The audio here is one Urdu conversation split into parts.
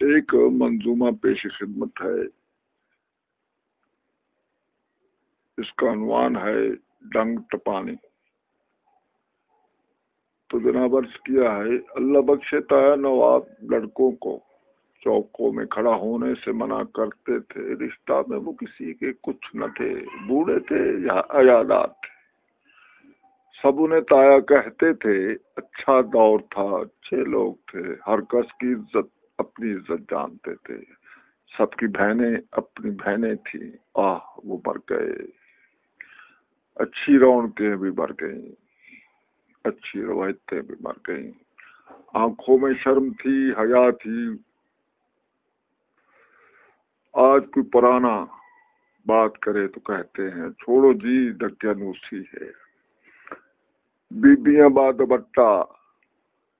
ایک منظومہ پیش خدمت ہے۔ اس کا عنوان ہے ڈنگ ٹپانی تو جناب عرض کیا ہے، اللہ بخشتا ہے نواب لڑکوں کو۔ چوکوں میں کھڑا ہونے سے منع کرتے تھے، رشتہ میں وہ کسی کے کچھ نہ تھے۔ بوڑھے تھے یا ایادات تھے۔ سب انہیں تایا کہتے تھے اچھا دور تھا، اچھے لوگ تھے، ہر کس کی عزت اپنی عزت جانتے تھے۔ سب کی بہنیں اپنی بہنیں تھیں۔ آہ، وہ مر گئے۔ اچھی رونقیں بھی مر گئیں۔ اچھی روایتیں بھی مر گئیں۔ آنکھوں میں شرم تھی، حیا تھی۔ آج کوئی پرانا بات کرے تو کہتے ہیں، چھوڑو جی دکیانوسی ہے۔ بیبیاں با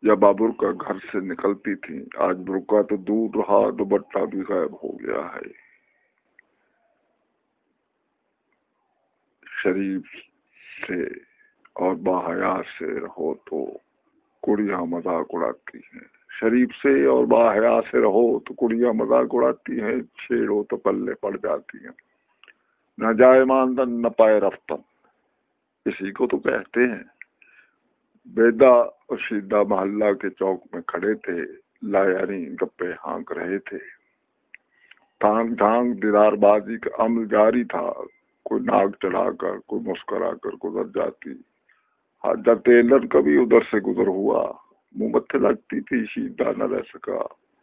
یا بابر کا گھر سے نکلتی تھی۔ آج برکا تو دور رہا، دوبٹہ بھی غائب ہو گیا ہے۔ شریف سے اور باحیا سے رہو تو کڑیاں مذاق اڑاتی ہیں۔ شریف سے اور باحیا سے رہو تو کڑیاں مذاق اڑاتی ہیں، چھیڑو تو پلے پڑ جاتی ہیں۔ نہ جائے ماندن نہ پائے رفتن۔ اسی کو تو کہتے ہیں۔ بیدا اور شیدہ محلہ کے چوک میں کھڑے تھے لایانی گپے ہانک رہے تھے۔ تھانگ تھانگ دیدار بازی کا عمل جاری تھا۔ کوئی ناک چڑھا کر، کوئی مسکرا کر گزر جاتی۔ حاجہ تیلر کبھی ادھر سے گزر ہوا۔ منہ متھے لگتی تھی، شیدہ نہ رہ سکا۔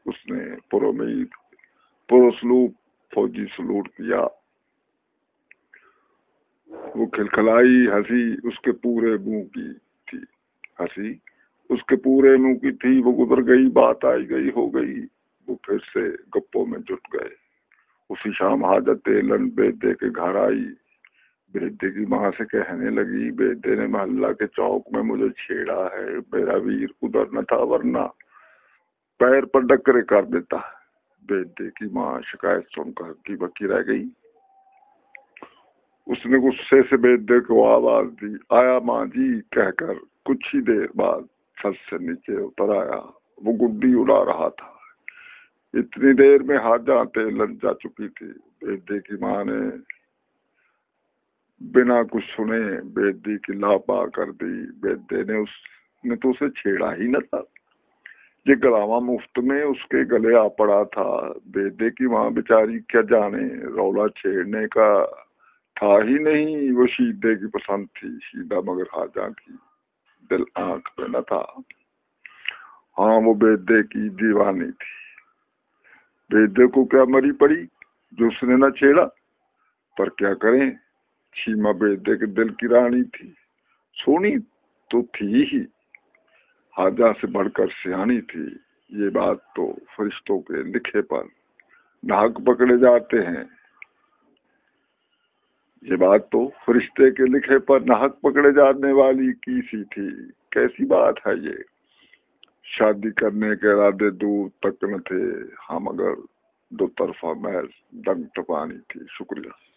اس نے پرمید پرسلوب فوجی سلوٹ کیا۔ وہ کھلکھلائی، ہنسی اس کے پورے منہ کی تھی۔ ہنسی، اس کے پورے منہ کی تھی، وہ گزر گئی، بات آئی گئی، ہو گئی، وہ پھر سے گپوں میں جٹ گئے۔ اسی شام حاجت لن بیدے کے گھر آئی۔ بیدے کی ماں سے کہنے لگی بیدے نے محلہ کے چوک میں مجھے چھیڑا ہے، میرا ویر ادھر نہ تھا ورنہ پیر پر ڈکرے کر دیتا۔ بیدے کی ماں شکایت سن کر کی بکی رہ گئی۔ اس نے غصے سے بیدے کو آواز دی، آیا ماں جی کہہ کر کچھ ہی دیر بعد چھت سے نیچے اتر آیا۔ وہ گڈی اڑا رہا تھا۔ اتنی دیر میں حاجہ تیلن جا چکی تھی۔ بیدے کی ماں نے بنا کچھ سنے بیدی کی لاپا کر دی۔ بیدے نے اس نے تو اسے چھیڑا ہی نہ تھا۔ یہ گلاوا مفت میں اس کے گلے آ پڑا تھا۔ بیدے کی ماں بیچاری کیا جانے؟ رولا چھیڑنے کا تھا ہی نہیں۔ وہ شیدے کی پسند تھی، شیدہ مگر حاجہ کی دل آنکھ پہ نہ تھا۔ ہاں وہ بیدے کی دیوانی تھی۔ بیدے کو کیا مری پڑی؟ جو اس نے نہ چھیڑا۔ پر کیا کریں؟ چھیما بیدے کے دل کی رانی تھی۔ سونی تو تھی ہی۔ حاجہ سے بڑھ کر سیانی تھی۔ یہ بات تو فرشتوں کے لکھے پر ناک پکڑے جاتے ہیں۔ یہ بات تو فرشتے کے لکھے پر نحق پکڑے جانے والی کی سی تھی۔ کیسی بات ہے یہ؟ شادی کرنے کے ارادے دور تک نہ تھے۔ ہاں مگر دو طرفہ محض دنگ ٹپانی تھی۔ شکریہ۔